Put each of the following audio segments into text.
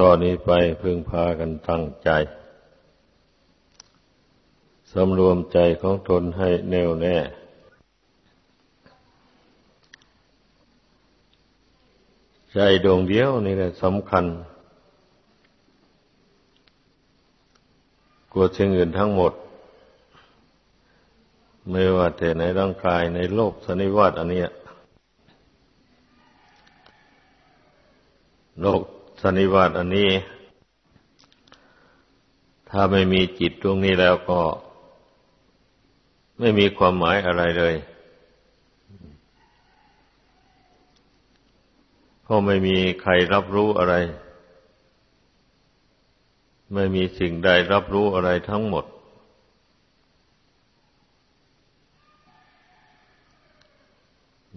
ตอนนี้ไปพึงพากันตั้งใจสำรวมใจของตนให้แน่วแน่ ใจดวงเดียวนี่แหละสำคัญ กว่าสิ่งอื่นทั้งหมด ไม่ว่าแต่ในร่างกายในโลกสนิวัตอันนี้โลก สนิวาตอันนี้ ถ้าไม่มีจิตตรงนี้แล้วก็ ไม่มีความหมายอะไรเลยเพราะไม่มีใครรับรู้อะไร ไม่มีสิ่งใดรับรู้อะไรทั้งหมด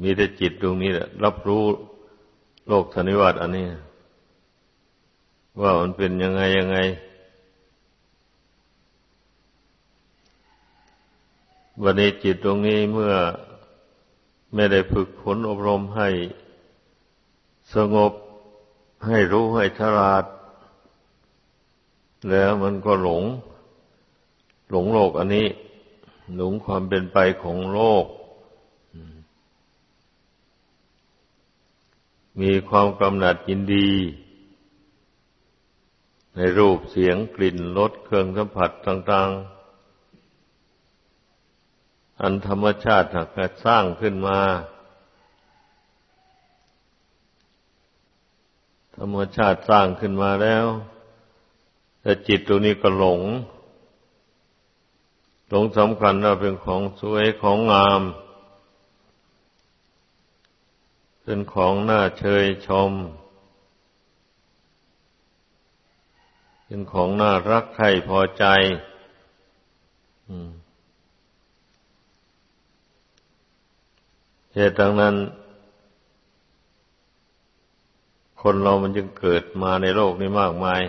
มีแต่จิตตรงนี้แหละรับรู้โลกสนิวาตอันนี้ ว่ามันเป็นยังไงยังไง วันนี้จิตตรงนี้เมื่อไม่ได้ฝึกฝนอบรมให้สงบให้รู้ให้ฉลาด แล้วมันก็หลง หลงโลกอันนี้ หลงความเป็นไปของโลก มีความกำหนัดยินดี ในรูปเสียงกลิ่นรสเครื่องสัมผัสต่าง ๆ อันธรรมชาติหากสร้างขึ้นมา ธรรมชาติสร้างขึ้นมาแล้ว แต่จิตตัวนี้ก็หลง หลงสำคัญว่าเป็นของสวยของงาม เป็นของน่าเชยชม เป็นของน่ารักใครพอใจเหตุดังนั้น คนเรามันจึงเกิดมาในโลกนี้มากมาย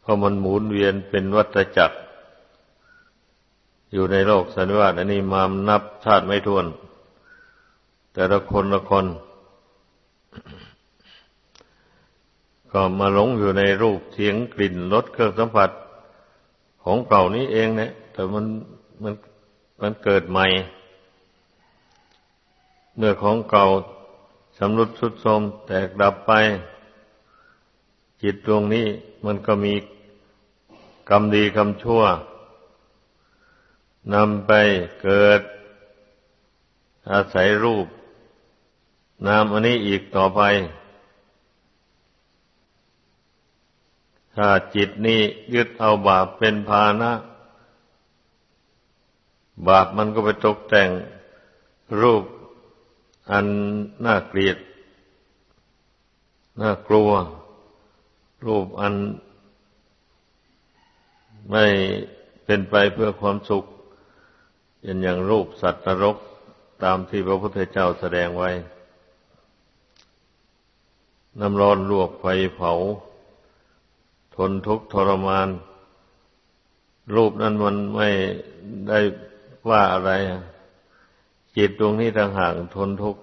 เพราะมันหมุนเวียนเป็นวัฏจักร อยู่ในโลกสันนิวาตอันนี้มานับชาติไม่ถ้วน แต่ละคนละคน ก็มาหลงอยู่ในรูปเสียงกลิ่นรสเครื่องสัมผัส ของเก่านี้เองเนี่ย แต่มันมันมันเกิดใหม่ เมื่อของเก่าสำรุดสุดโทมแตกดับไป จิตดวงนี้มันก็มีกรรมดีกรรมชั่วนำไปเกิด อาศัยรูป นามอันนี้อีกต่อไป ถ้าจิตนี้ยึดเอาบาปเป็นภาณะบาปมันก็ไปตกแต่งรูปอันน่าเกลียด น่ากลัว รูปอันไม่เป็นไปเพื่อความสุขเป็นอย่างรูปสัตว์นรกตามที่พระพุทธเจ้าแสดงไว้ น้ำร้อนลวกไฟเผา ทนทุกข์ทรมาน รูปนั้นมันไม่ได้ว่าอะไร จิตดวงนี้ต่างหากทนทุกข์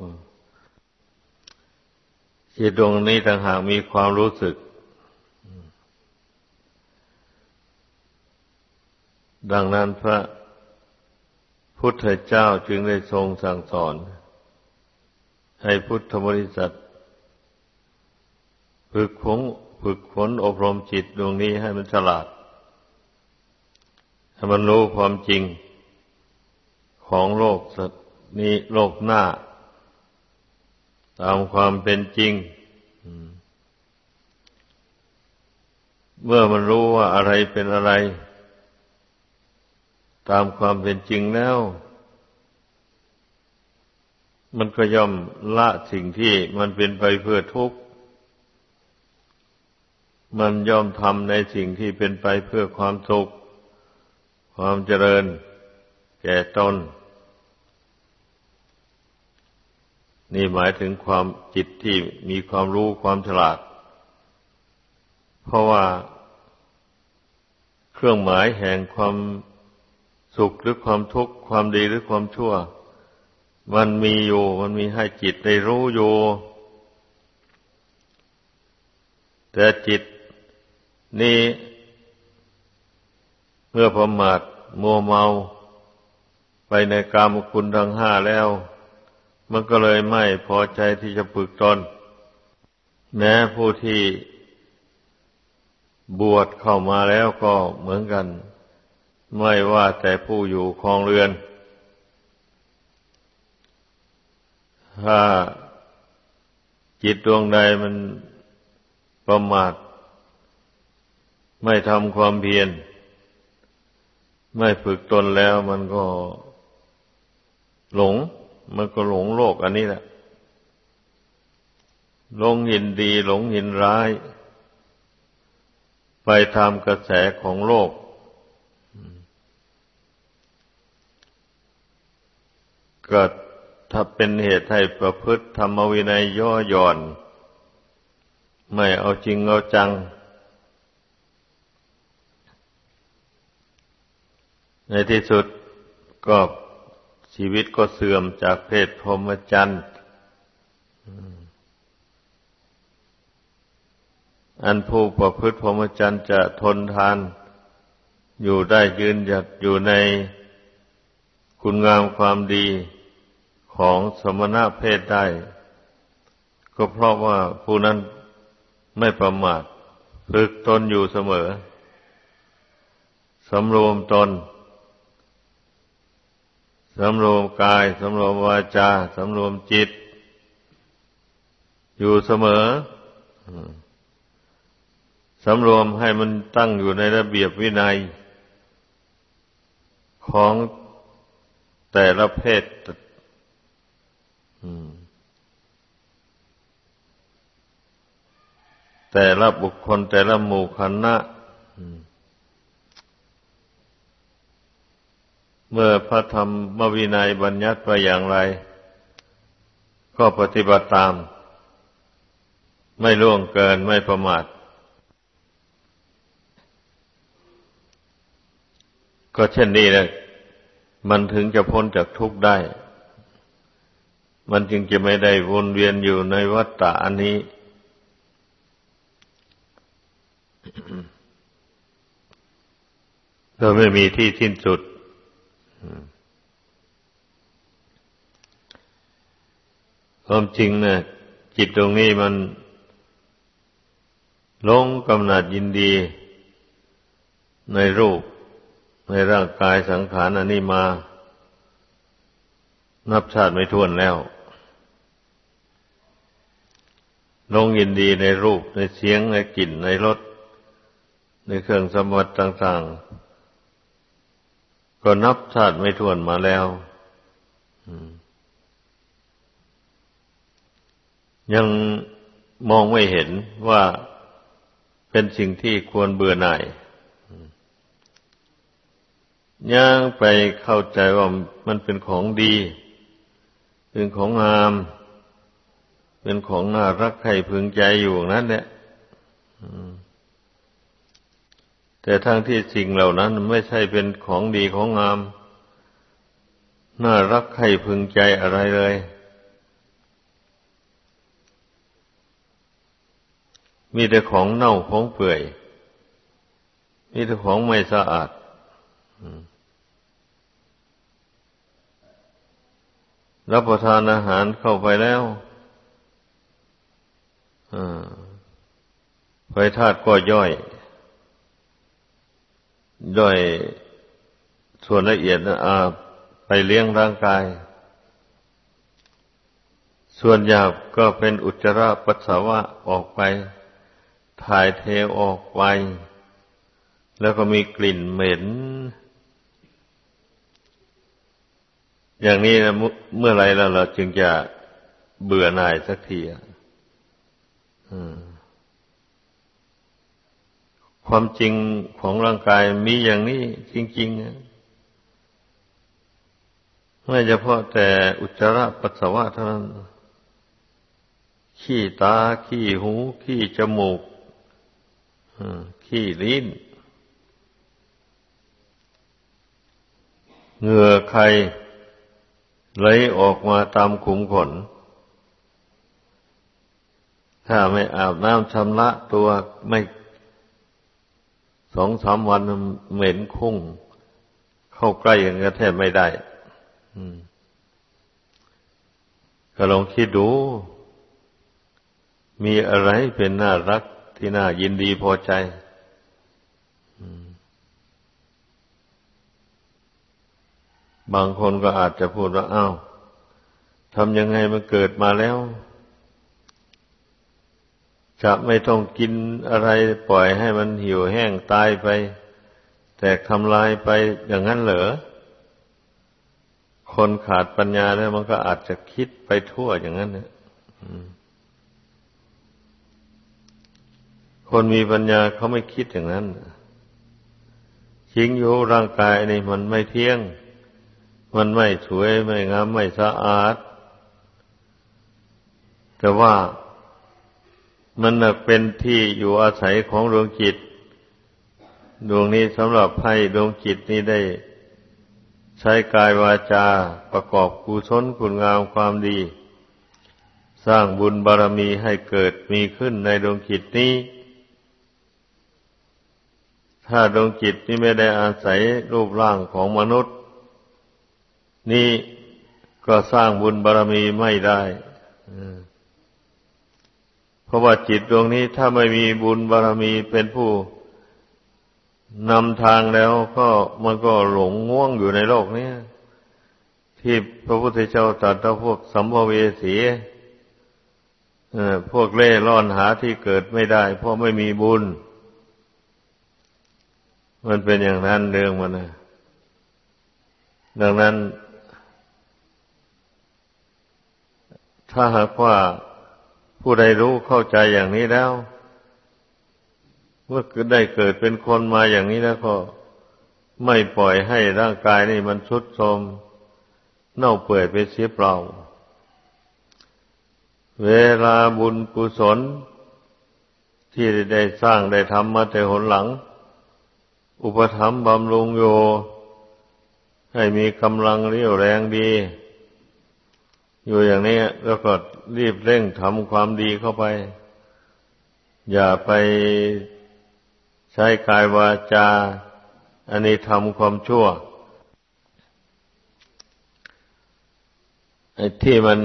จิตดวงนี้ต่างหากมีความรู้สึก ดังนั้นพระพุทธเจ้าจึงได้ทรงสั่งสอน ให้พุทธบริษัทฝึกฝง ฝึกฝนอบรมจิตดวงนี้ให้มันฉลาด ให้มันรู้ความจริงของโลกนี้โลกหน้า ตามความเป็นจริง เมื่อมันรู้ว่าอะไรเป็นอะไร ตามความเป็นจริงแล้ว มันก็ย่อมละสิ่งที่มันเป็นไปเพื่อทุกข์ มันยอมทำในสิ่งที่เป็นไปเพื่อความสุข ความเจริญ แก่ตน นี่หมายถึงความจิตที่มีความรู้ความฉลาด เพราะว่า เครื่องหมายแห่งความสุขหรือความทุกข์ความดีหรือความชั่ว มันมีอยู่ มันมีให้จิตได้รู้อยู่ แต่จิต นี้ เมื่อประมาทมัวเมาไปในกามคุณทั้งห้าแล้ว มันก็เลยไม่พอใจที่จะฝึกตน แม้ผู้ที่บวชเข้ามาแล้วก็เหมือนกัน ไม่ว่าแต่ผู้อยู่คลองเรือน ถ้าจิตดวงใดมันประมาท ไม่ทำความเพียร ไม่ฝึกตนแล้วมันก็หลง มันก็หลงโลกอันนี้แหละหลงหินดี หลงหินร้าย ไปตามกระแสของโลก เกิดถ้าเป็นเหตุให้ประพฤติธรรมวินัยย่อหย่อน ไม่เอาจริงเอาจัง ในที่สุดก็ชีวิตก็เสื่อมจากเพศพรหมจรรย์อันผู้ประพฤติพรหมจรรย์จะทนทาน อยู่ได้ยืนหยัดอยู่ในคุณงามความดีของสมณะเพศได้ ก็เพราะว่าผู้นั้นไม่ประมาทฝึกตนอยู่เสมอ สำรวมตน สำรวมกาย สำรวมวาจา สำรวมจิต อยู่เสมอสำรวมให้มันตั้งอยู่ในระเบียบวินัย ของแต่ละเพศแต่ละบุคคลแต่ละหมู่คณะ เมื่อพระธรรมวินัยบัญญัติไปอย่างไร ก็ปฏิบัติตาม ไม่ล่วงเกินไม่ประมาท ก็เช่นนี้แหละมันถึงจะพ้นจากทุกข์ได้ มันจึงจะไม่ได้วนเวียนอยู่ในวัฏฏะอันนี้ โดยไม่มีที่สิ้นสุด ความจริงนะ่ยจิตตรงนี้มันลงกำหนัดยินดี ในรูป ในร่างกายสังขารอันนี้มา นับชาติไม่ท้วนแล้ว ลงยินดีในรูป ในเสียงในกลิ่นในรสในเครื่องสมบัติต่าง ๆ ก็นับชาติไม่ถ้วนมาแล้วยังมองไม่เห็นว่าเป็นสิ่งที่ควรเบื่อหน่ายยังไปเข้าใจว่ามันเป็นของดี เป็นของงาม เป็นของน่ารักใครพึงใจอยู่นั้นเนี่ย แต่ทั้งที่สิ่งเหล่านั้นไม่ใช่เป็นของดีของงาม น่ารักใครพึงใจอะไรเลย มีแต่ของเน่าของเปื่อย มีแต่ของไม่สะอาดรับประทานอาหารเข้าไปแล้วไฟธาตุก็ย่อย ย่อยส่วนละเอียดอาไปเลี้ยงร่างกาย ส่วนหยาบก็เป็นอุจจาระปัสสาวะออกไป ถ่ายเทออกไป แล้วก็มีกลิ่นเหม็น อย่างนี้นะเมื่อไรแล้วเราจึงจะเบื่อหน่ายสักทีอะ ความจริงของร่างกายมีอย่างนี้จริงๆไม่เฉพาะแต่อุจจาระปัสสาวะเท่านั้น ขี้ตา ขี้หู ขี้จมูกขี้ลิ้น เหงื่อใครไหลออกมาตามขุมขน ถ้าไม่อาบน้ำชำระตัวไม่ สองสามวันเหม็นคุ้ง เข้าใกล้ย่างก็แทบไม่ได้ก็ลองคิดดู มีอะไรเป็นน่ารักที่น่ายินดีพอใจบางคนก็อาจจะพูดว่าอ้าวทำยังไงมันเกิดมาแล้ว จะไม่ต้องกินอะไรปล่อยให้มันหิวแห้งตายไป แตกทำลายไปอย่างนั้นเหรอคนขาดปัญญาแล้วมันก็อาจจะคิดไปทั่วอย่างนั้นเนี่ยคนมีปัญญาเขาไม่คิดอย่างนั้นจริงอยู่ร่างกายนี่มันไม่เที่ยง มันไม่สวยไม่งามไม่สะอาด แต่ว่า มันเป็นที่อยู่อาศัยของดวงจิต ดวงนี้สำหรับให้ดวงจิตนี้ได้ ใช้กายวาจาประกอบกุศลคุณงามความดี สร้างบุญบารมีให้เกิดมีขึ้นในดวงจิตนี้ ถ้าดวงจิตนี้ไม่ได้อาศัยรูปร่างของมนุษย์ นี่ก็สร้างบุญบารรมีไม่ได้เพ ราะว่าจิตดวงนี้ถ้าไม่มีบุญบารรมีเป็นผู้นำทางแล้วก็มันก็หลงง่วงอยู่ในโลกนี้ที่พระพุทธเจ้าตรัสพวกสัมภเวสีพวกเล่ร่อนหาที่เกิดไม่ได้ เพราะไม่มีบุญ มันเป็นอย่างนั้นเรื่องมันนะดังนั้น ถ้าหากว่า ผู้ใดรู้เข้าใจอย่างนี้แล้ว เมื่อได้เกิดเป็นคนมาอย่างนี้แล้วก็ไม่ปล่อยให้ร่างกายนี่มันชุดโทมเน่าเปื่อยไปเสียเปล่า เวลาบุญกุศล ที่ได้สร้างได้ทำมาแต่หนหลัง อุปถัมภ์บำรุงโยให้มีกำลังเรี่ยวแรงดี อยู่อย่างนี้แล้วก็รีบเร่งทำความดีเข้าไป อย่าไปใช้กายวาจา อันนี้ทำความชั่วไอ้ที่มัน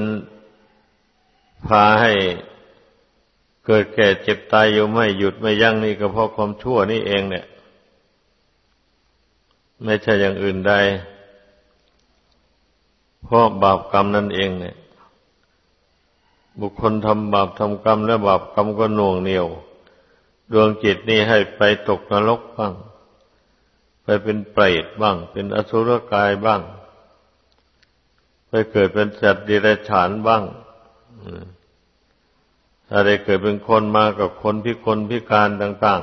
พาให้เกิดแก่เจ็บตายอยู่ไม่หยุดไม่ยั้งนี่ก็เพราะความชั่วนี่เองเนี่ย ไม่ใช่อย่างอื่นใด เพราะบาปกรรมนั่นเองเนี่ย บุคคลทำบาปทำกรรมและบาปกรรมก็หน่วงเหนียว ดวงจิตนี่ให้ไปตกนรกบ้าง ไปเป็นเปรตบ้าง เป็นอสุรกายบ้าง ไปเกิดเป็นสัตว์ดิเรกชันบ้างถ้าได้เกิดเป็นคนมากับคนพิคนพิการต่าง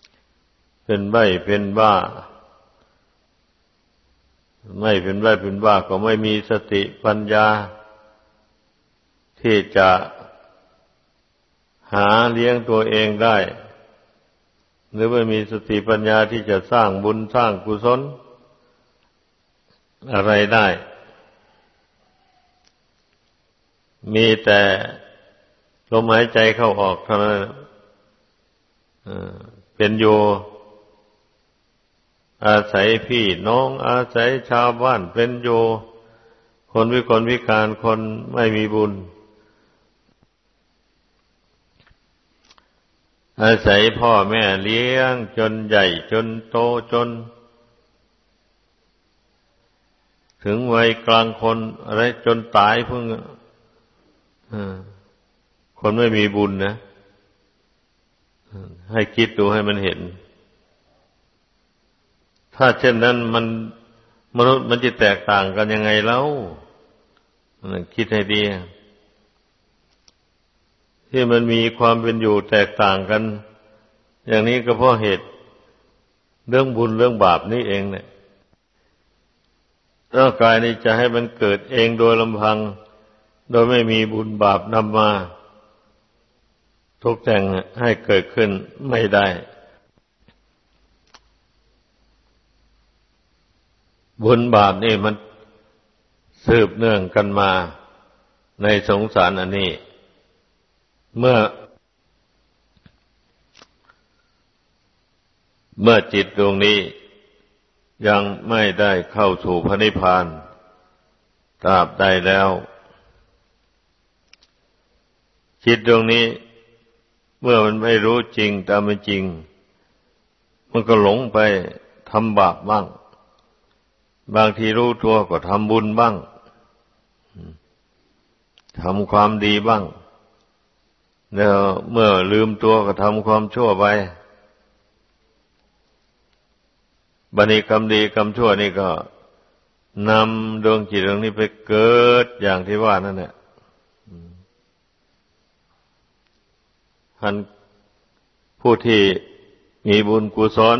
ๆ เป็นใบเป็นบ้า ไม่เป็นไรเป็นว่าก็ไม่มีสติปัญญา ที่จะหาเลี้ยงตัวเองได้ หรือไม่มีสติปัญญาที่จะสร้างบุญสร้างกุศล อะไรได้ มีแต่ลมหายใจเข้าออกเท่านั้นเป็นอยู่ อาศัยพี่น้องอาศัยชาวบ้านเป็นโย คนวิกลวิการคนไม่มีบุญ อาศัยพ่อแม่เลี้ยงจนใหญ่จนโตจน ถึงวัยกลางคนอะไรจนตายเพิ่งคนไม่มีบุญนะ ให้คิดดูให้มันเห็น ถ้าเช่นนั้นมันมนุษย์มันจะแตกต่างกันยังไงแล้วคิดให้ดี ที่มันมีความเป็นอยู่แตกต่างกัน อย่างนี้ก็เพราะเหตุเรื่องบุญเรื่องบาปนี่เองเนี่ยร่างกายนี้จะให้มันเกิดเองโดยลำพัง โดยไม่มีบุญบาปนำมา ทุกแต่งให้เกิดขึ้นไม่ได้ บุญบาปนี่มันสืบเนื่องกันมาในสงสารอันนี้ เมื่อ เมื่อจิตดวงนี้ ยังไม่ได้เข้าสู่พระนิพพานตราบใดแล้ว จิตดวงนี้ เมื่อมันไม่รู้จริงตามเป็นจริง มันก็หลงไปทำบาปบ้าง บางทีรู้ตัวก็ทำบุญบ้างทำความดีบ้างแล้วเมื่อลืมตัวก็ทำความชั่วไปบันิกรรมดีกรรมชั่วนี่ก็นำดวงจิตดวงนี้ไปเกิดอย่างที่ว่านั่นแหละท่านผู้ที่มีบุญกุศล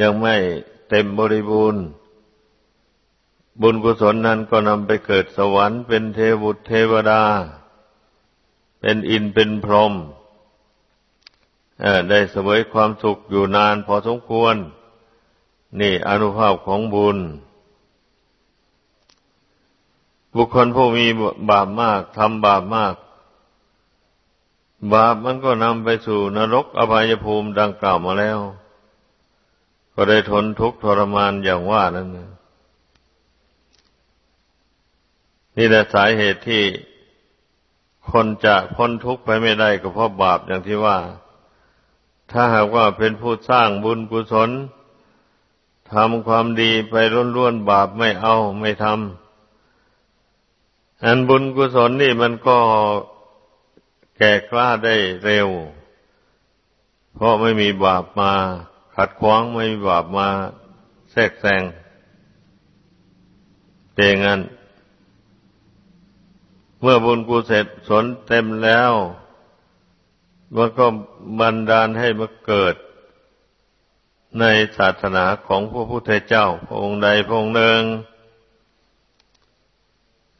ยังไม่ เต็มบริบูรณ์ บุญกุศลนั้นก็นำไปเกิดสวรรค์เป็นเทวุตเทวดา เป็นอินเป็นพรหมได้เสวยความสุขอยู่นานพอสมควร นี่อนุภาพของบุญ บุคคลผู้มีบาปมากทำบาปมาก บาปมันก็นำไปสู่นรกอภัยภูมิดังกล่าวมาแล้ว ก็ได้ทนทุกข์ทรมานอย่างว่านั้นนี่แหละสาเหตุที่คนจะพ้นทุกข์ไปไม่ได้ก็เพราะบาปอย่างที่ว่า ถ้าหากว่าเป็นผู้สร้างบุญกุศลทำความดีไปล้วนๆบาปไม่เอาไม่ทำอันบุญกุศลนี่มันก็แก่กล้าได้เร็ว เพราะไม่มีบาปมา ขัดขวางไม่บาปมาแทรกแซงเตงันเมื่อบุญกุศลเต็มแล้วมันก็บันดาลให้มาเกิด ในศาสนาของพระพุทธเจ้า พระองค์ใดพระองค์หนึ่ง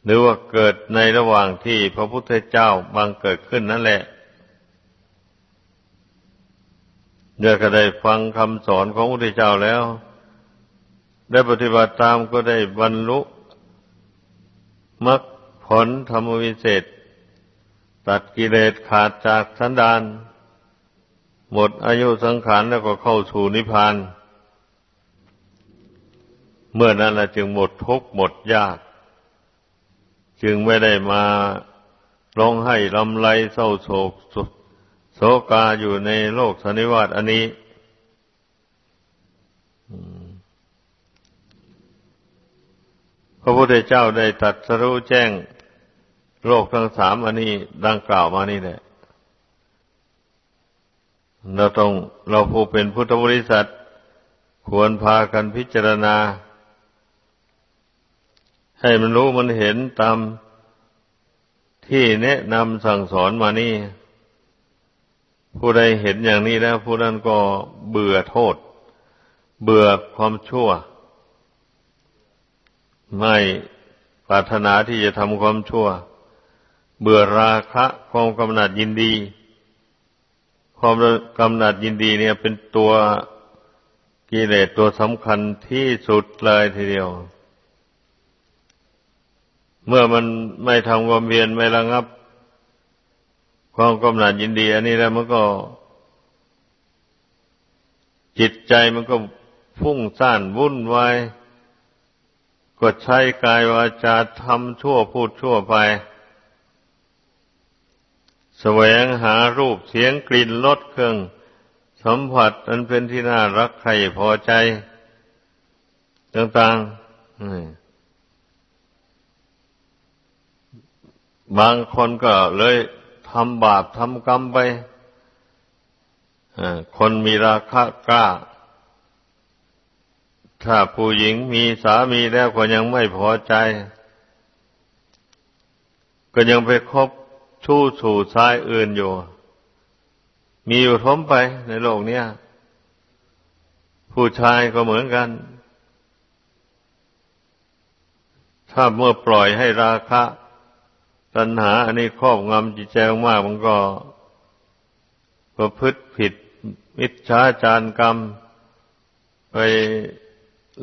หรือว่าเกิดในระหว่างที่พระพุทธเจ้าบังเกิดขึ้นนั่นแหละ เดี๋ยวก็ได้ฟังคำสอนของพระพุทธเจ้าแล้ว ได้ปฏิบัติตามก็ได้บรรลุมรรคผลธรรมวิเศษ ตัดกิเลสขาดจากสันดาน หมดอายุสังขารแล้วก็เข้าสู่นิพพาน เมื่อนั้นละจึงหมดทุกข์หมดยาก จึงไม่ได้มาร้องไห้ลำไรเศร้าโศก โศกาอยู่ในโลกสนนิวาตอันนี้พระพุทธเจ้าได้ตัดสรู้แจ้ง โลกทั้งสามอันนี้ดังกล่าวมานี่แหละ เราต้องเราผู้เป็นพุทธบริษัท ควรพากันพิจารณา ให้มันรู้มันเห็นตามที่แนะนำสั่งสอนมานี่ ผู้ใดเห็นอย่างนี้แล้ว ผู้นั้นก็เบื่อโทษ เบื่อความชั่ว ไม่ปรารถนาที่จะทำความชั่ว เบื่อราคะความกำหนัดยินดี ความกำหนัดยินดีเนี่ยเป็นตัวกิเลสตัวสำคัญที่สุดเลยทีเดียว เมื่อมันไม่ทำความเวียนไม่ระงับ ความกำหนัดยินดี อันนี้แล้วมันก็ จิตใจมันก็พุ่งซ่านวุ่นวายก็ใช้กายวาจาทำชั่วพูดชั่วไปแสวงหารูปเสียงกลิ่นรสเครื่อง สัมผัสอันเป็นที่น่ารักใครพอใจ ต่างๆบางคนก็เลย ทำบาปทำกรรมไปคนมีราคะกล้า ถ้าผู้หญิงมีสามีแล้วก็ยังไม่พอใจ ก็ยังไปคบชู้สู่ชายอื่นอยู่ มีอยู่ทมไปในโลกเนี้ยผู้ชายก็เหมือนกัน ถ้าเมื่อปล่อยให้ราคะ ตัณหา อันนี้ครอบงำจิตใจมากมันก็ประพฤติผิด มิจฉาจารกรรม ไป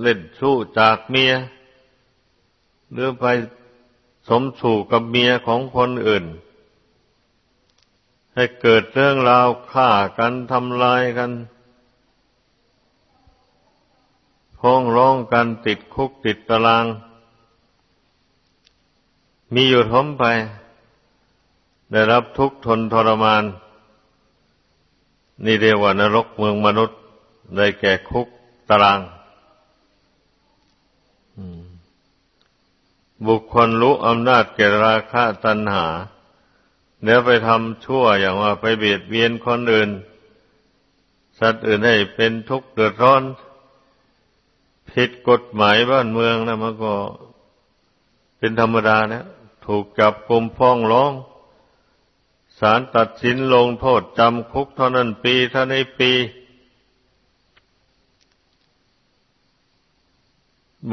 เล่นสู้จากเมีย หรือไปสมสู่กับเมียของคนอื่น ให้เกิดเรื่องราวฆ่ากันทำลายกันพ้องร้องกันติดคุกติดตาราง มีอยู่ทมไป ได้รับทุกข์ทนทรมาน นี่เรียกว่านรกเมืองมนุษย์ ได้แก่คุกตารางบุคคลรู้อำนาจแก่ราคะตัณหาเดี๋ยวไปทำชั่วอย่างว่าไปเบียดเบียนคนอื่น สัตว์อื่นให้เป็นทุกข์เดือดร้อน ผิดกฎหมายบ้านเมืองนะมันก็เป็นธรรมดานะ ถูกจับกลุมฟ้องร้องศาลตัดสินลงโทษจำคุกเท่านั้นปีเท่านี้ปี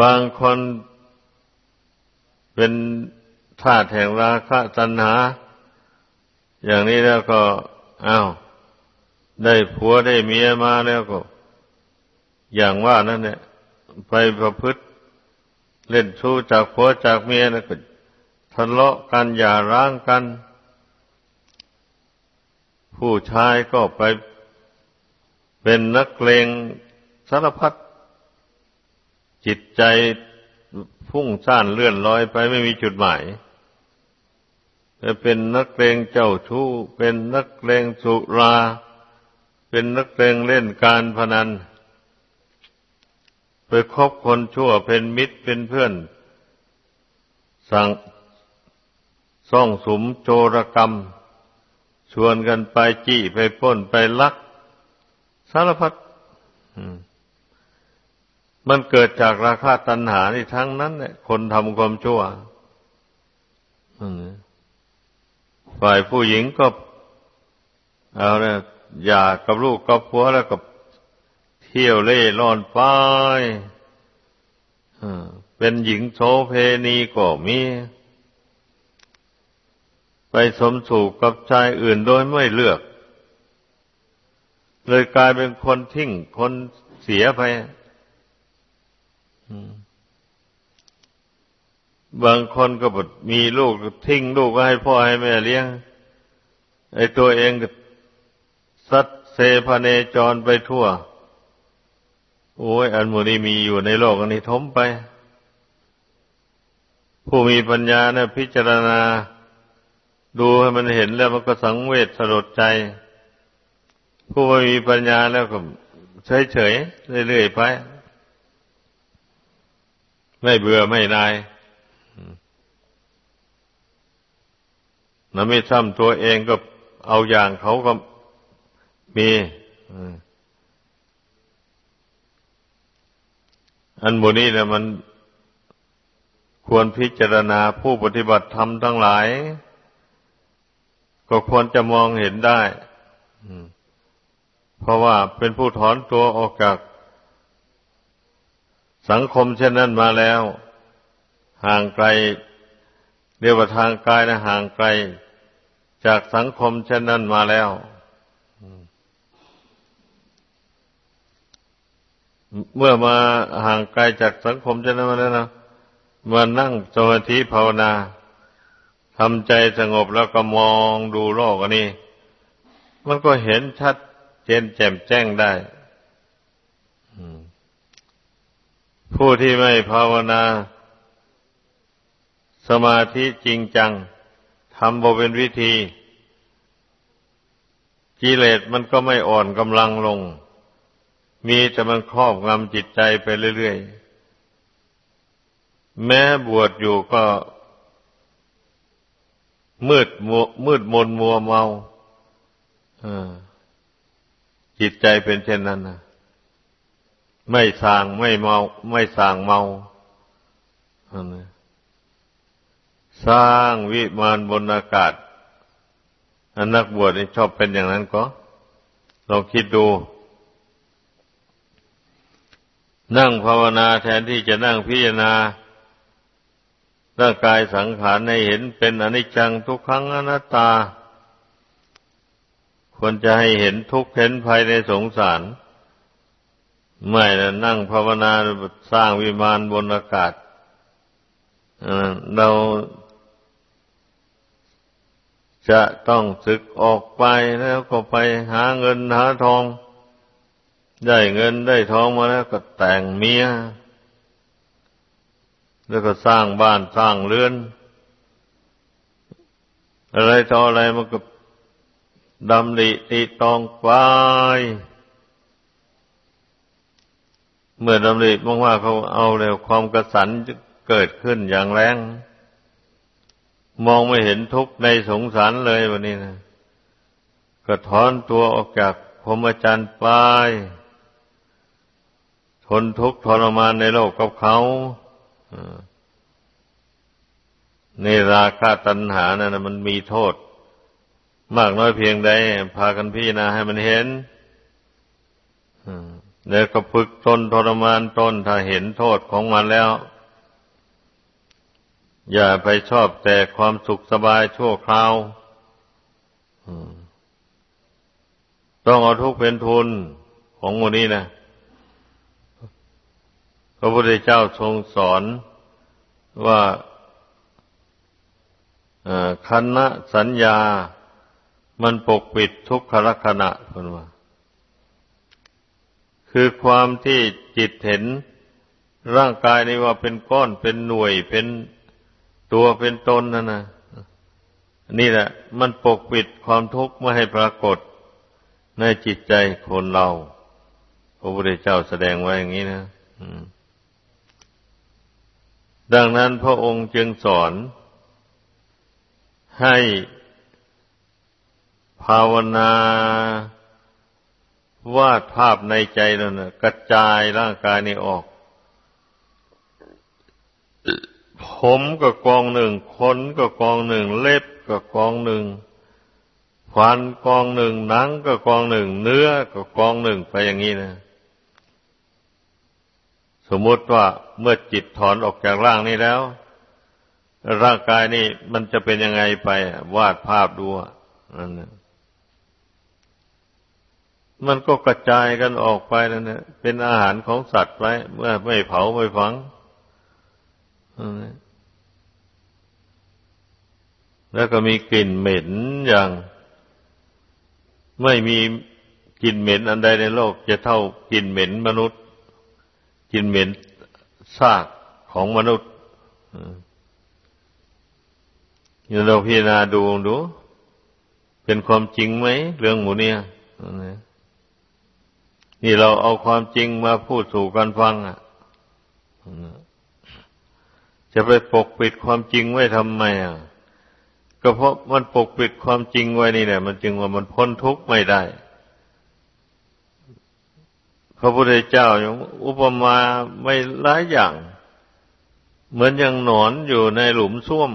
บางคนเป็นทาสแห่งราคะตัณหา อย่างนี้แล้วก็อ้าวได้ผัวได้เมียมาแล้วก็ อย่างว่านั่นเนี่ยไปประพฤติเล่นชู้จากผัวจากเมียนะก็ ทะเลาะกันอย่าร้างกัน ผู้ชายก็ไปเป็นนักเลงสารพัดจิตใจพุ่งซ่านเลื่อนลอยไปไม่มีจุดหมายเป็นนักเลงเจ้าชู้ เป็นนักเลงสุรา เป็นนักเลงเล่นการพนัน ไปคบคนชั่วเป็นมิตรเป็นเพื่อน สั่ง ซ่องสุมโจรกรรม ชวนกันไปจี้ไปป้นไปลัก สารพัดมันเกิดจากราคาตัณหานี่ทั้งนั้นแหละคนทำความชั่วฝ่ายผู้หญิงก็ เอาเนี่ยอยากกับลูกกับผัวแล้วกับที่ยวเล่ร่อนไปเป็นหญิงโสเพณีก็มี ไปสมสู่กับชายอื่นโดยไม่เลือก เลยกลายเป็นคนทิ้งคนเสียไปบางคนก็บดมีลูกทิ้งลูกก็ให้พ่อให้แม่เลี้ยง ไอ้ตัวเองก็สัดเซพเนจรไปทั่ว โอ้ย อันโมนี้มีอยู่ในโลกอันนี้ทมไป ผู้มีปัญญาเนี่ยพิจารณา ดูให้มันเห็นแล้วมันก็สังเวชสลดใจ ผู้ไม่มีปัญญาแล้วก็เฉยๆเรื่อยๆไป ไม่เบื่อไม่นายนไม่ซ้ำตัวเองก็เอาอย่างเขาก็มีอันโมนี้นี่ยมันควรพิจารณาผู้ปฏิบัติธรรมทั้งหลาย ก็ควรจะมองเห็นได้เพราะว่าเป็นผู้ถอนตัวออกจากสังคมเช่นนั้นมาแล้ว ห่างไกลเรียกว่าทางกายนะห่างไกล จากสังคมเช่นนั้นมาแล้วเมื่อมาห่างไกลจากสังคมจะนั้นมาแล้วนะมานั่งสมาธิภาวนา ทำใจสงบแล้วก็มองดูโลกอันนี้ มันก็เห็นชัดเจนแจ่มแจ้งได้ผู้ที่ไม่ภาวนา สมาธิจริงจังทำบ่เป็นวิธีกิเลสมันก็ไม่อ่อนกำลังลง มีแต่มันครอบงำจิตใจไปเรื่อยๆ แม้บวชอยู่ก็ มืดมัวมืดมนมัวเมาจิตใจเป็นเช่นนั้นนะไม่สางไม่เมา ไม่สางเมาสร้างวิมานบนอากาศอันนักบวชนี่ชอบเป็นอย่างนั้นก็ลองคิดดู นั่งภาวนาแทนที่จะนั่งพิจารณา ร่างกายสังขารให้เห็นเป็นอนิจจังทุกขังอนัตตา ควรจะให้เห็นทุกข์เห็นภัยในสงสาร ไม่นะนั่งภาวนาสร้างวิมานบนอากาศเราจะต้องศึกออกไปแล้วก็ไปหาเงินหาทอง ได้เงินได้ทองมาแล้วก็แต่งเมีย แล้วก็สร้างบ้านสร้างเรือน อะไรต่ออะไรมันก็ดำริติตองไปเมื่อดำริมากๆเขาเอาแล้วความกระสันจะเกิดขึ้นอย่างแรง มองไม่เห็นทุกข์ในสงสารเลยวันนี้นะก็ถอนตัวออกจากพรหมจรรย์ไปทนทุกข์ทรมานในโลกกับเขา นราคาตัณหานะั่นมันมีโทษ มากน้อยเพียงใดพากันพี่นาให้มันเห็นแล้วก็ฝึกตนทรมานตนถ้าเห็นโทษของมันแล้ว อย่าไปชอบแต่ความสุขสบายชั่วคราวต้องเอาทุกเป็นทุนของมูนี้นะ ระพุทธเจ้าทรงสอนว่าคณะสัญญามันปกปิดทุกขลักษณะคนว่า คือความที่จิตเห็นร่างกายนี้ว่าเป็นก้อนเป็นหน่วยเป็นตัวเป็นตนนั่นนะนี่แหละ มันปกปิดความทุกข์ไม่ให้ปรากฏในจิตใจคนเรา พระพุทธเจ้าแสดงไว้อย่างนี้นะ ดังนั้นพระองค์จึงสอนให้ภาวนาวาดภาพในใจนั่นกระจายร่างกายนี้ออก ผมก็กองหนึ่งขนก็กองหนึ่ง เล็บก็กองหนึ่งฟันกองหนึ่งหนังก็กองหนึ่ง เนื้อก็กองหนึ่งไปอย่างนี้นะ สมมติว่า เมื่อจิตถอนออกจากร่างนี้แล้ว ร่างกายนี่มันจะเป็นยังไงไป วาดภาพดูนั่นนะมันก็กระจายกันออกไปนั่นแหละเป็นอาหารของสัตว์ไว้เมื่อไม่เผาไม่ฝังแล้วก็มีกลิ่นเหม็นอย่าง ไม่มีกลิ่นเหม็นอันใดในโลก จะเท่ากลิ่นเหม็นมนุษย์กลิ่นเหม็น ซากของมนุษย์เราพิจารณาดูดู เป็นความจริงไหม เรื่องหมูเนี่ยนี่เราเอาความจริงมาพูดสู่กันฟังอะจะไปปกปิดความจริงไว้ทำไมอะ ก็เพราะมันปกปิดความจริงไว้นี่แหละมันจึงว่ามันพ้นทุกข์ไม่ได้ ระพุทธเจ้าอย่างอุปมาไม่หลายอย่าง เหมือนอย่างหนอนอยู่ในหลุมส้วม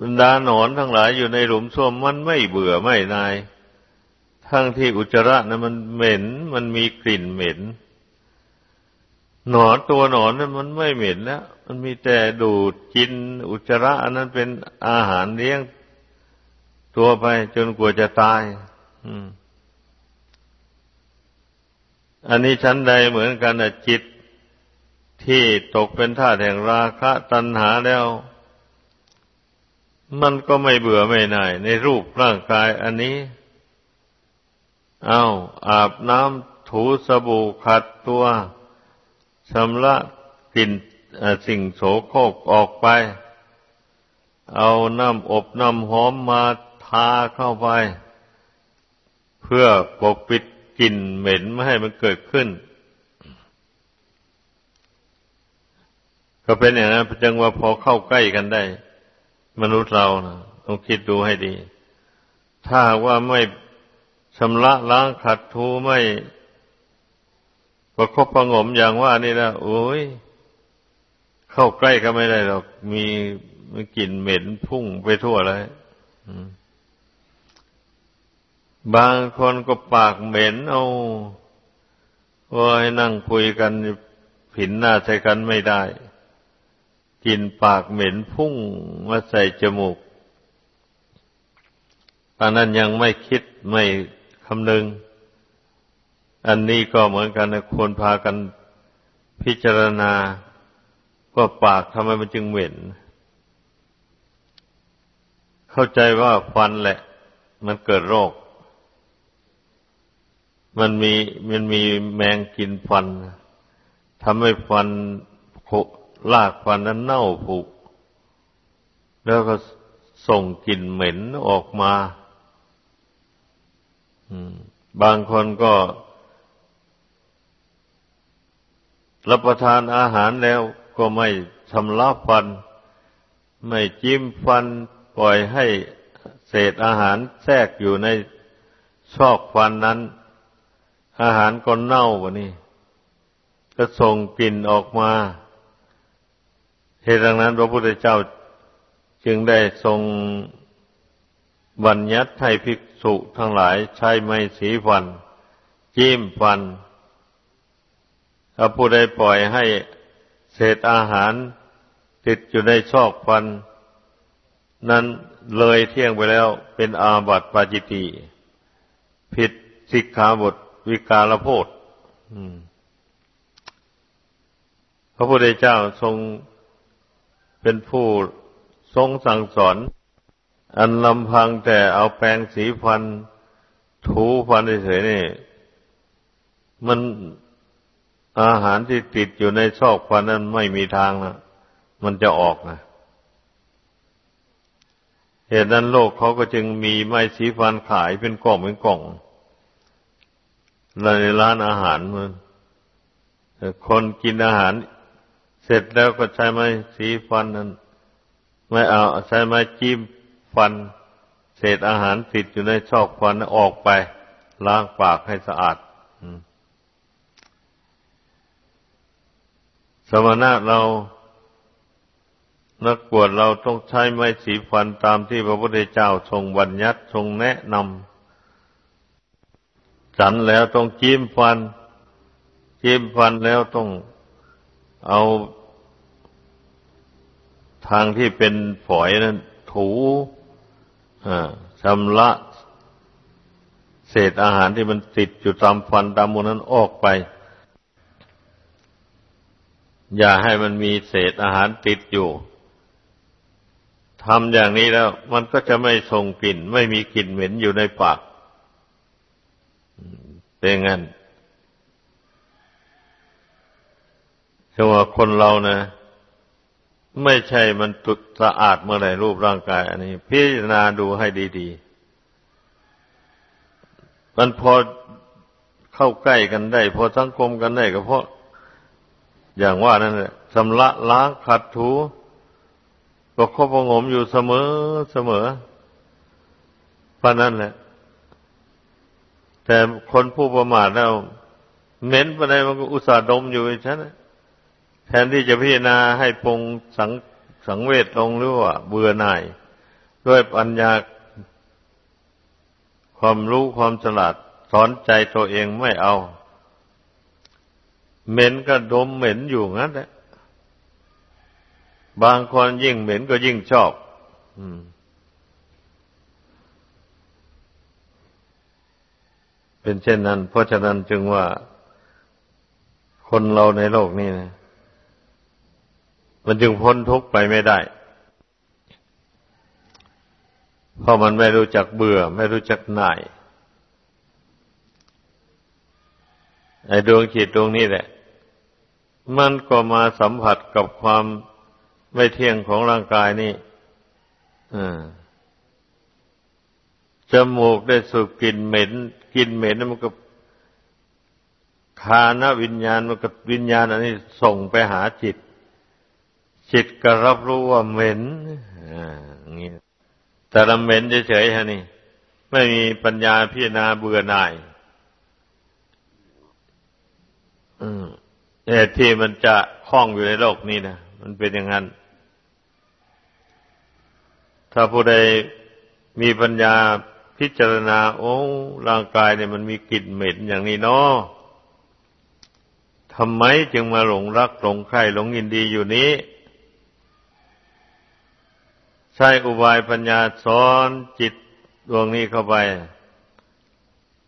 บรรดาหนอนทั้งหลายอยู่ในหลุมส้วมมันไม่เบื่อไม่นาย ทั้งที่อุจจาระนะมันเหม็น มันมีกลิ่นเหม็น หนอนตัวหนอนนั้นมันไม่เหม็นแล้วมันมีแต่ดูดกินอุจจาระอันนั้นเป็นอาหารเลี้ยงตัวไปจนกว่าจะตายอั อันนี้ชั้นใดเหมือนกันจิตที่ตกเป็นท่าแห่งราคะตัณหาแล้ว มันก็ไม่เบื่อไม่หน่าย ในรูปร่างกายอันนี้ เอาอาบน้ำถูสบู่ขัดตัวชำระกลิ่นสิ่งโสโครกออกไป เอาน้ำอบน้ำหอมมาทาเข้าไป เพื่อปกปิด กลิ่นเหม็นไม่ให้มันเกิดขึ้น ก็เป็นอย่างนั้นจังว่าพอเข้าใกล้กันได้ มนุษย์เรานะต้องคิดดูให้ดี ถ้าว่าไม่ชำระล้างขัดทูไม่ประคบประงมอย่างว่านี่นะโอ้ย เข้าใกล้ก็ไม่ได้หรอก มีมีกลิ่นเหม็นพุ่งไปทั่วเลย บางคนก็ปากเหม็นเอาว่าให้นั่งคุยกันผินหน้าใส่กันไม่ได้กลิ่นปากเหม็นพุ่งมาใส่จมูกอันนั้นยังไม่คิดไม่คำนึง อันนี้ก็เหมือนกันนะควรพากันพิจารณาว่าปากทำไมมันจึงเหม็น เข้าใจว่าฟันแหละ มันเกิดโรค มันมีมันมีแมงกินฟันทำให้ฟันลากฟันนั้นเน่าผุแล้วก็ส่งกลิ่นเหม็นออกมาบางคนก็ รับประทานอาหารแล้วก็ไม่ชำระฟัน ไม่จิ้มฟันปล่อยให้เศษอาหารแทรกอยู่ในชอกฟันนั้น อาหารก็เน่าวะนี่ก็ส่งกลิ่นออกมา เหตุดังนั้น พระพุทธเจ้าจึงได้ทรงบัญญัติให้ภิกษุทั้งหลายใช้ไม้สีฟัน จิ้มฟัน ถ้าผู้ใดปล่อยให้เศษอาหาร ติดอยู่ในชอกฟัน นั้นเลยเที่ยงไปแล้วเป็นอาบัติปาจิตีผิดสิกขาบท วิกาลโพธพระพุทธเจ้าทรงเป็นผู้ทรงสั่งสอน อันลำพังแต่เอาแปรงสีฟัน ถูฟันเฉยๆนี่ มันอาหารที่ติดอยู่ในซอกฟันนั้นไม่มีทางนะมันจะออกนะเหตุนั้นโลกเขาก็จึงมีไม้สีฟันขายเป็นกล่องเป็นกล่อง ในร้านอาหารมันคนกินอาหาร เสร็จแล้วก็ใช้ไม้สีฟันนั้น ไม่เอาใช้ไม้จิ้มฟัน เศษอาหารติดอยู่ในชอกฟันออกไป ล้างปากให้สะอาดสมณะเรานักบวชเราต้องใช้ไม้สีฟันตามที่พระพุทธเจ้าทรงบัญญัติทรงแนะนำ จันแล้วต้องจิ้มฟัน จิ้มฟันแล้วต้องเอาทางที่เป็นฝอยนั้นถูชำระเศษอาหารที่มันติดอยู่ตามฟันตามมูนั้นออกไป อย่าให้มันมีเศษอาหารติดอยู่ทำอย่างนี้แล้ว มันก็จะไม่ส่งกลิ่น ไม่มีกลิ่นเหม็นอยู่ในปาก เป็นงั้นคือว่าคนเรานะไม่ใช่มันตุดสะอาดเมื่อไหร่รูปร่างกาย อันนี้ พิจารณาดูให้ดีๆ มันพอเข้าใกล้กันได้ พอสังคมกันได้ก็เพราะ อย่างว่านั่นแหละสำละล้างขัดถูก็คบประงมอยู่เสมอเสมอเพราะนั้นแหละ แต่คนผู้ประมาทแล้วเหม้นไปไหนมันก็อุตส่าห์ดมอยู่ฉันนแทนที่จะพิจารณาให้ปงสังสังเวชลงหรือว่าเบื่อหน่าย ด้วยปัญญาความรู้ความฉลาดสอนใจตัวเองไม่เอา เหม็นก็ดมเหม็นอยู่งั้นแหละบางคนยิ่งเหม็นก็ยิ่งชอบ เป็นเช่นนั้น เพราะฉะนั้นจึงว่าคนเราในโลกนี้นะมันจึงพ้นทุกข์ไปไม่ได้ เพราะมันไม่รู้จักเบื่อ ไม่รู้จักหน่ายไอ้ดวงจิตดวงนี้แหละ มันก็มาสัมผัสกับความไม่เที่ยงของร่างกายนี่จมูกได้สูบกลิ่นเหม็น กลิ่นเหม็นมันก็คานวิญญาณมันก็วิญญาณอันนี้ส่งไปหาจิต จิตก็รับรู้ว่าเหม็นอย่างนี้แต่ละเหม็นเฉยๆฮะนี่ ไม่มีปัญญาพิจารณาเบื่อหน่ายเหตุที่มันจะคล้องอยู่ในโลกนี้นะมันเป็นอย่างนั้น ถ้าผู้ใดมีปัญญา พิจารณาโอ้ร่างกายเนี่ยมันมีกลิ่นเหม็นอย่างนี้เนาะทำไมจึงมาหลงรักหลงใครหลงยินดีอยู่นี้ ใช้อุบายปัญญาสอนจิตดวงนี้เข้าไป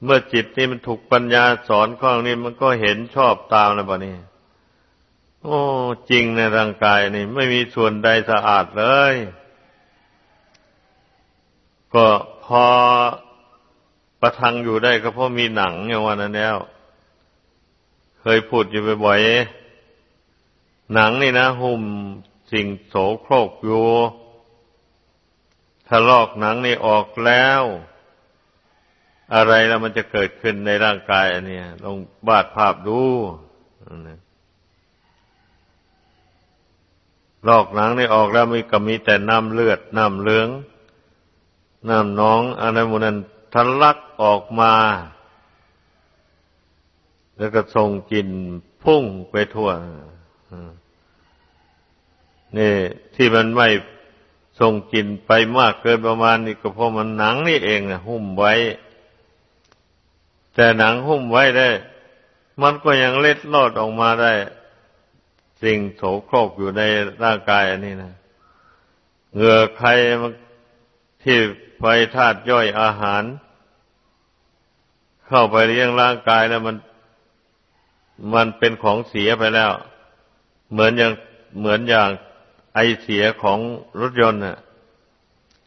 เมื่อจิตนี่มันถูกปัญญาสอนข้องนี้มันก็เห็นชอบตามแล้วบ่นี้โอ้จริงในร่างกายนี่ ไม่มีส่วนใดสะอาดเลย ก็ พอประทังอยู่ได้ก็เพราะมีหนังอย่างวันนั้นแล้ว เคยพูดอยู่บ่อยๆหนังนี่นะ หุ้มสิ่งโสโครกอยู่ถ้าลอกหนังนี่ออกแล้ว อะไรแล้วมันจะเกิดขึ้นในร่างกายอันนี้ลองบาดภาพดูลอกหนังนี่ออกแล้วมีก็มีแต่น้ำเลือดน้ำเหลือง น้ำน้องอะไรหมดนั้นทะลักออกมา แล้วก็ส่งกลิ่นพุ่งไปทั่วนี่ที่มันไม่ส่งกลิ่นไปมากเกินประมาณนี้ก็เพราะมันหนังนี่เองนะหุ้มไว้ แต่หนังหุ้มไว้ได้ มันก็ยังเล็ดลอดออกมาได้ สิ่งโสโครกอยู่ในร่างกายอันนี้นะเหงื่อใครที่ ไฟธาตุย่อยอาหาร เข้าไปเลี้ยงร่างกายแล้วมัน มันเป็นของเสียไปแล้ว เหมือนอย่างเหมือนอย่างไอเสียของรถยนต์น่ะ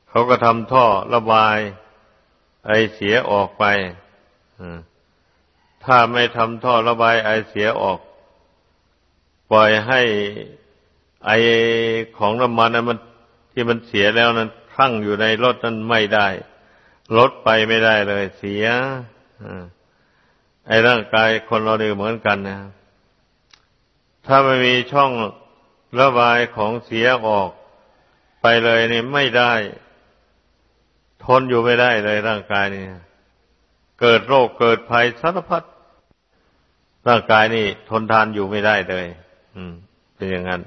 เขาก็ทำท่อระบาย ไอเสียออกไปถ้าไม่ทำท่อระบายไอเสียออก ปล่อยให้ไอของน้ำมันนั้นมันที่มันเสียแล้วนั้น คลั่งอยู่ในรถนั้นไม่ได้รถไปไม่ได้เลย เสียไอ้ร่างกายคนเราเนี่ยเหมือนกันนะ ถ้าไม่มีช่องระบายของเสียออกไปเลยนี่ไม่ได้ ทนอยู่ไม่ได้เลยร่างกายนี่เกิดโรคเกิดภัยสารพัดร่างกายนี่ ทนทานอยู่ไม่ได้เลย อืม เป็นอย่างนั้น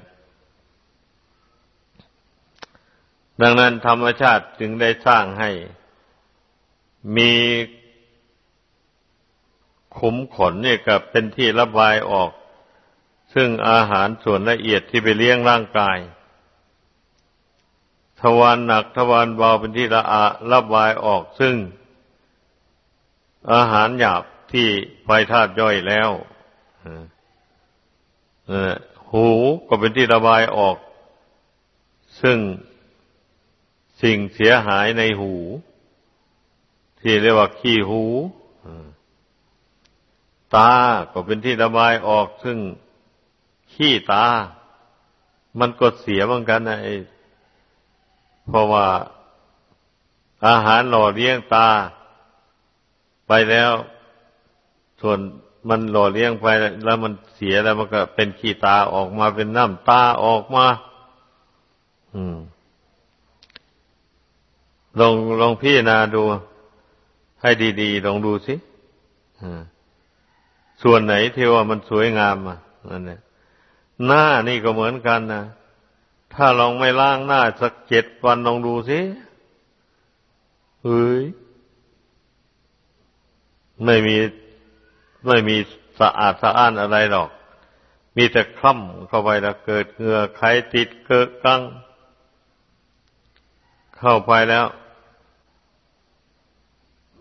ดังนั้นธรรมชาติจึงได้สร้างให้ มีขุมขนเนี่ยกับเป็นที่ระบายออก ซึ่งอาหารส่วนละเอียดที่ไปเลี้ยงร่างกาย ทวารหนักทวารเบาเป็นที่ละอาระบายออกซึ่ง อาหารหยาบที่ไฟธาตุย่อยแล้วหูก็เป็นที่ระบายออก ซึ่ง สิ่งเสียหายในหู ที่เรียกว่าขี้หูตาก็เป็นที่ระบายออกซึ่งขี้ตา มันก็เสียเหมือนกันนะเพราะว่าอาหารหล่อเลี้ยงตา ไปแล้ว ส่วนมันหล่อเลี้ยงไปแล้วมันเสียแล้วมันก็เป็นขี้ตาออกมาเป็นน้ำตาออกมา อืม ลองลองพิจารณาดู ให้ดีๆลองดูสิส่วนไหนที่ว่ามันสวยงามอะนั่นเนี่ยหน้านี่ก็เหมือนกันนะถ้าลองไม่ล้างหน้าสักเจ็ดวันลองดูสิเฮ้ยไม่มีไม่มีสะอาดสะอ้านอะไรหรอก มีแต่คล่ำเข้าไปแล้วเกิดเหงื่อไขติดเกิดกังเข้าไปแล้ว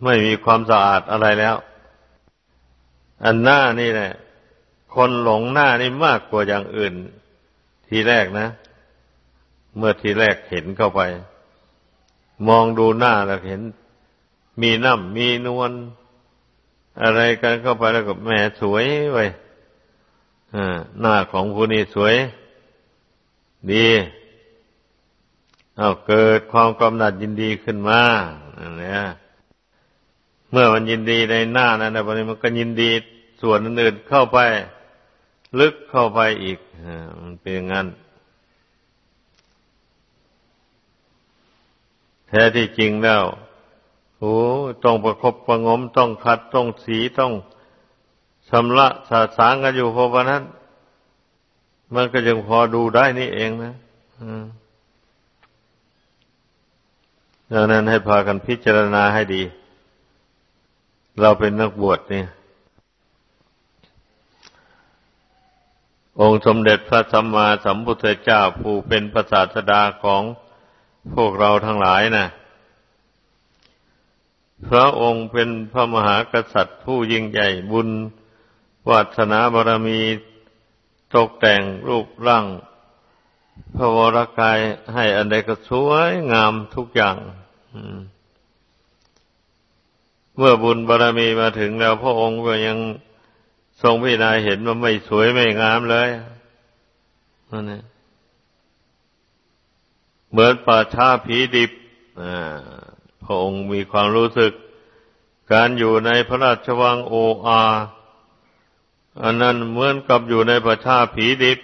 ไม่มีความสะอาดอะไรแล้ว อันหน้านี่แหละ คนหลงหน้านี่มากกว่าอย่างอื่น ทีแรกนะ เมื่อทีแรกเห็นเข้าไป มองดูหน้าแล้วเห็น มีน้ำมีนวลอะไรกันเข้าไปแล้วก็แหมสวยไว้หน้าของผู้นี้สวย ดีเอาเกิดความกำหนัดยินดีขึ้นมาอันนี้ เมื่อมันยินดีในหน้านั้นนะมันก็ยินดีส่วนอื่นเข้าไป ลึกเข้าไปอีกมันเป็นอย่างนั้น แท้ที่จริงแล้วโอ้ต้องประครบประงมต้องขัดต้องสีต้องชำระสาสางกันอยู่เพราะว่านั้น มันก็ยังพอดูได้นี่เองนะดังนั้นให้พากันพิจารณาให้ดี เราเป็นนักบวชเนี่ย องค์สมเด็จพระสัมมาสัมพุทธเจ้าผู้เป็นพระศาสดาของพวกเราทั้งหลายนะพระองค์เป็นพระมหากษัตริย์ผู้ยิ่งใหญ่บุญวัฒนาบารมีตกแต่งรูปร่าง พระวรกายให้อันใดก็สวยงามทุกอย่าง อืม เมื่อบุญบารรมีมาถึงแล้วพระองค์ก็ยังทรงพิจารณาเห็นว่าไม่สวยไม่งามเลยนั่นเองเหมือนป่าช้าผีดิบพระองค์มีความรู้สึก การอยู่ในพระราชวังโออาอันนั้นเหมือนกับอยู่ในป่าชาผีดิบ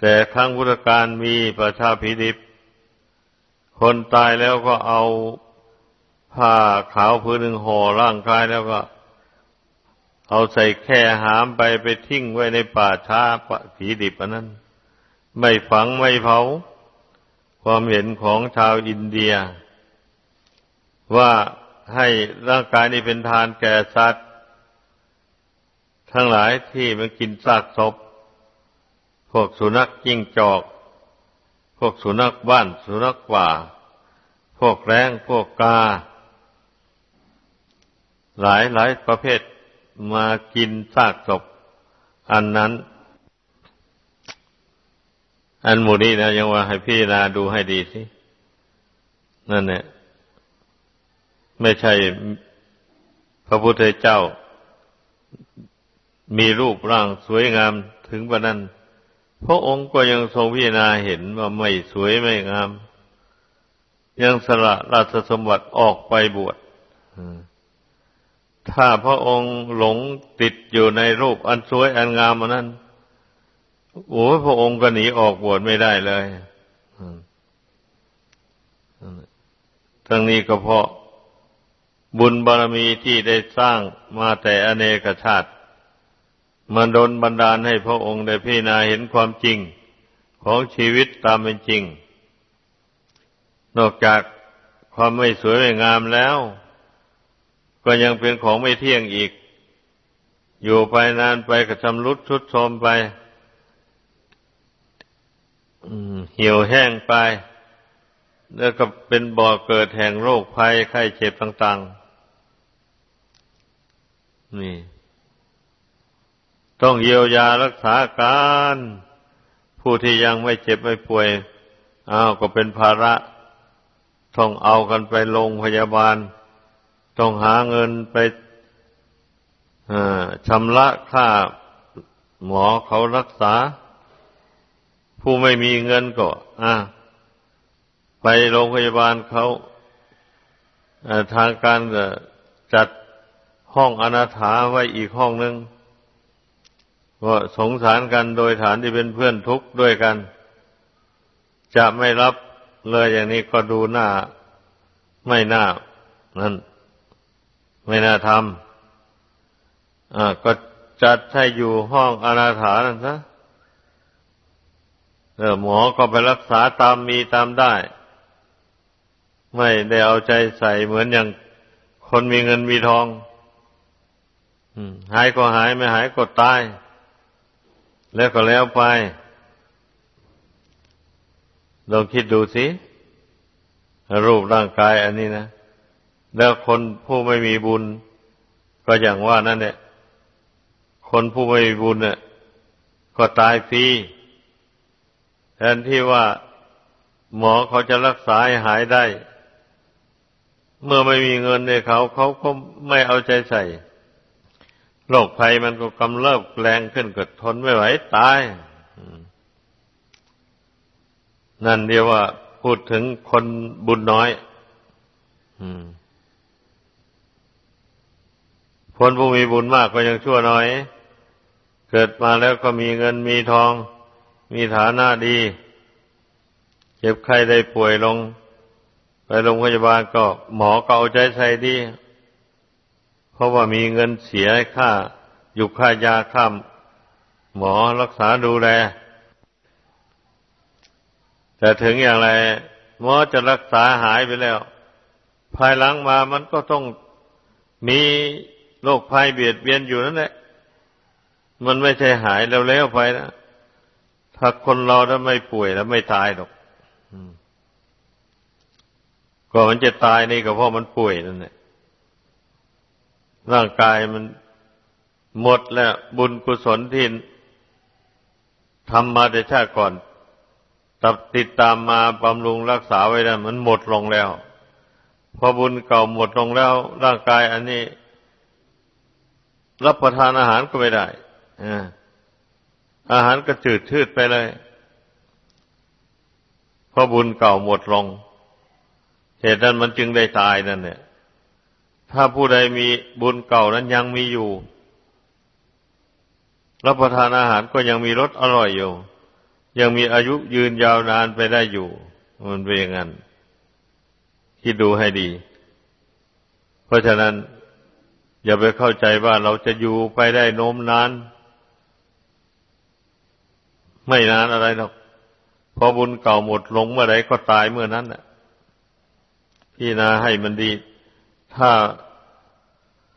แต่ครั้งพุทธกาลมีป่าชาผีดิบ คนตายแล้วก็เอา ผ้าขาวพื้นหนึ่งห่อร่างกายแล้วก็ เอาใส่แค่หามไปไปทิ้งไว้ในป่าช้าผีดิบอันนั้น ไม่ฝังไม่เผา ความเห็นของชาวอินเดีย ว่าให้ร่างกายนี้เป็นทานแก่สัตว์ ทั้งหลายที่มันกินซากศพพวกสุนัขจิ้งจอก พวกสุนัขบ้าน สุนัขป่า พวกแร้งพวกกา หลายหลายประเภทมากินซากศพอันนั้น อันหมู่นี้นะยังว่าให้พี่นาดูให้ดีสินั่นเนี่ยไม่ใช่พระพุทธเจ้า มีรูปร่างสวยงามถึงปานนั้นพระองค์ก็ยังทรงพิจารณาเห็นว่าไม่สวยไม่งาม ยังสละราชสมบัติออกไปบวช ถ้าพระองค์หลงติดอยู่ในรูปอันสวยอันงามมันนั้นโอ้พระองค์ก็หนีออกบวชไม่ได้เลยทั้งนี้ก็เพราะบุญบารมีที่ได้สร้างมาแต่อเนกชาติมันดนบันดาลให้พระองค์ได้พิจารณาเห็นความจริงของชีวิตตามเป็นจริง นอกจากความไม่สวยไม่งามแล้ว ก็ยังเป็นของไม่เที่ยงอีก อยู่ไปนานไปก็ชำรุดชุดโทรมไปเหี่ยวแห้งไป แล้วก็เป็นบ่อเกิดแห่งโรคภัยไข้เจ็บต่างๆ นี่ ต้องเยียวยารักษาการ ผู้ที่ยังไม่เจ็บไม่ป่วยอ้าวก็เป็นภาระ ต้องเอากันไปโรงพยาบาล ต้องหาเงินไปชำระค่าหมอเขารักษา ผู้ไม่มีเงินก็ไปโรงพยาบาลเขาทางการจัดห้องอนาถาไว้อีกห้องหนึ่งว่าสงสารกันโดยฐานที่เป็นเพื่อนทุกข์ด้วยกัน จะไม่รับเลยอย่างนี้ก็ดูหน้า ไม่น่านั่น ไม่น่าทำอ่าก็จัดให้อยู่ห้องอนาถานั่นซะเออหมอก็ไปรักษาตามมีตามได้ ไม่ได้เอาใจใส่เหมือนอย่างคนมีเงินมีทองหายก็หายไม่หายก็ตาย แล้วก็แล้วไปลองคิดดูสิรูปร่างกายอันนี้นะ แล้วคนผู้ไม่มีบุญ ก็อย่างว่านั่นแหละคนผู้ไม่มีบุญเนี่ยก็ตายฟรีแทนที่ว่าหมอเขาจะรักษาให้หายได้ เมื่อไม่มีเงินในเขาเขาก็ไม่เอาใจใส่โรคภัยมันก็กำเริบแรงขึ้นก็ทนไม่ไหวตาย นั่นเดียวว่าพูดถึงคนบุญน้อย คนผู้มีบุญมากก็ยังชั่วน้อย เกิดมาแล้วก็มีเงินมีทอง มีฐานะดี เจ็บไข้ได้ป่วยลง ไปโรงพยาบาลก็หมอก็เอาใจใส่ดี เพราะว่ามีเงินเสียค่าอยู่ค่ายาค่าหมอรักษาดูแล แต่ถึงอย่างไร หมอจะรักษาหายไปแล้ว ภายหลังมามันก็ต้องมี โรคภัยเบียดเบียนอยู่นั่นแหละ มันไม่ใช่หายแล้วแล้วไปนะถ้าคนเราถ้าไม่ป่วยแล้วไม่ตายหรอกก่อนมันจะตายนี่ก็เพราะมันป่วยนั่นแหละร่างกายมันหมดแล้ว บุญกุศลที่ทำมาแต่ชาติก่อนตับติดตามมาบำรุงรักษาไว้ได้มันหมดลงแล้ว พอบุญเก่าหมดลงแล้ว ร่างกายอันนี้ รับประทานอาหารก็ไม่ได้อาหารก็จืดชืดไปเลยเพราะบุญเก่าหมดลง เหตุนั้นมันจึงได้ตายนั่นเนี่ยถ้าผู้ใดมีบุญเก่านั้นยังมีอยู่ รับประทานอาหารก็ยังมีรสอร่อยอยู่ ยังมีอายุยืนยาวนานไปได้อยู่ มันเป็นอย่างนั้นคิดดูให้ดี เพราะฉะนั้น อย่าไปเข้าใจว่าเราจะอยู่ไปได้โน้มนาน ไม่นานอะไรหรอกพอบุญเก่าหมดลงเมื่อไรก็ตายเมื่อนั้นแหละพี่นาให้มันดี ถ้า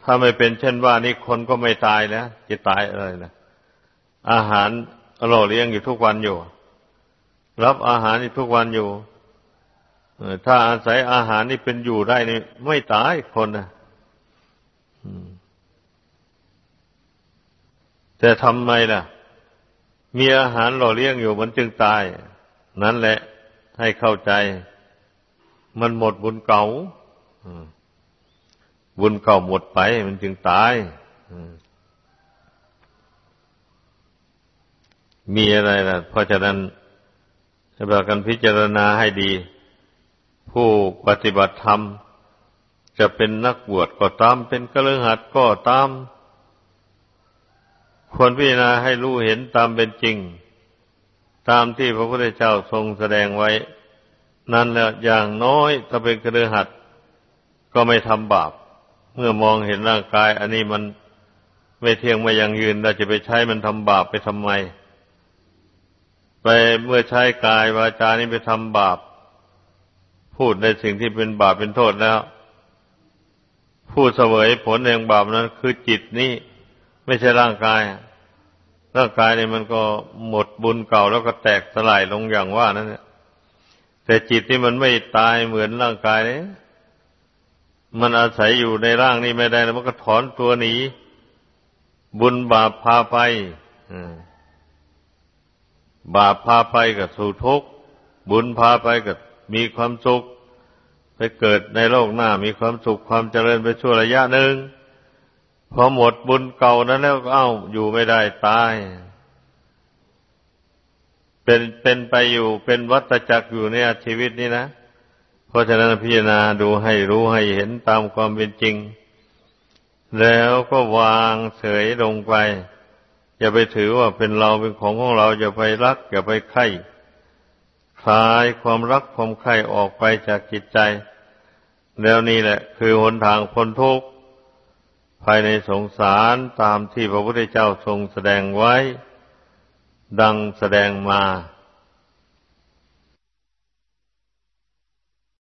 ถ้าไม่เป็นเช่นว่านี่คนก็ไม่ตายแล้วจะตายอะไรนะอาหารหล่อเลี้ยงอยู่ทุกวันอยู่ รับอาหารอยู่ทุกวันอยู่ถ้าอาศัยอาหารนี่เป็นอยู่ได้นี่ไม่ตายคนนะ แต่ทำไมล่ะ มีอาหารหล่อเลี้ยงอยู่มันจึงตาย นั่นแหละให้เข้าใจ มันหมดบุญเก่าบุญเก่าหมดไป มันจึงตายมีอะไรล่ะ เพราะฉะนั้นจะบอกกันพิจารณาให้ดี ผู้ปฏิบัติธรรม จะเป็นนักบวชก็ตาม เป็นกระหัดก็ตาม ควรพิจารณาให้รู้เห็นตามเป็นจริง ตามที่พระพุทธเจ้าทรงแสดงไว้ นั่นแหละอย่างน้อยถ้าเป็นกระหัดก็ไม่ทำบาป เมื่อมองเห็นร่างกาย อันนี้มันไม่เที่ยงไม่ยังยืนเราจะไปใช้มันทำบาปไปทำไม ไปเมื่อใช้กายวาจานี้ไปทำบาป พูดในสิ่งที่เป็นบาปเป็นโทษแล้ว ผู้เสวยผลแห่งบาปนั้น คือจิตนี่ไม่ใช่ร่างกาย ร่างกายเนี่ยมันก็หมดบุญเก่าแล้วก็แตกสลายลงอย่างว่านั่นแหละแต่จิตที่มันไม่ตายเหมือนร่างกายเนี่ยมันอาศัยอยู่ในร่างนี้ไม่ได้แล้วมันก็ถอนตัวหนี บุญบาปพาไปบาปพาไปกับสู่ทุกข์บุญพาไปกับมีความสุข ไปเกิดในโลกหน้ามีความสุขความเจริญไปชั่วระยะหนึ่งพอหมดบุญเก่านั้นแล้วก็เอ้าอยู่ไม่ได้ตาย เป็นเป็นไปอยู่เป็นวัฏจักรอยู่ในชีวิตนี้นะเพราะฉะนั้นพิจารณาดูให้รู้ให้เห็นตามความเป็นจริง แล้วก็วางเฉยลงไป อย่าไปถือว่าเป็นเราเป็นของของเราอย่าไปรัก อย่าไปใคร่คลายความรักความใคร่ออกไปจากจิตใจ แล้วนี่แหละ คือหนทางพ้นทุกข์ภายในสงสารตามที่พระพุทธเจ้าทรงแสดงไว้ ดังแสดงมา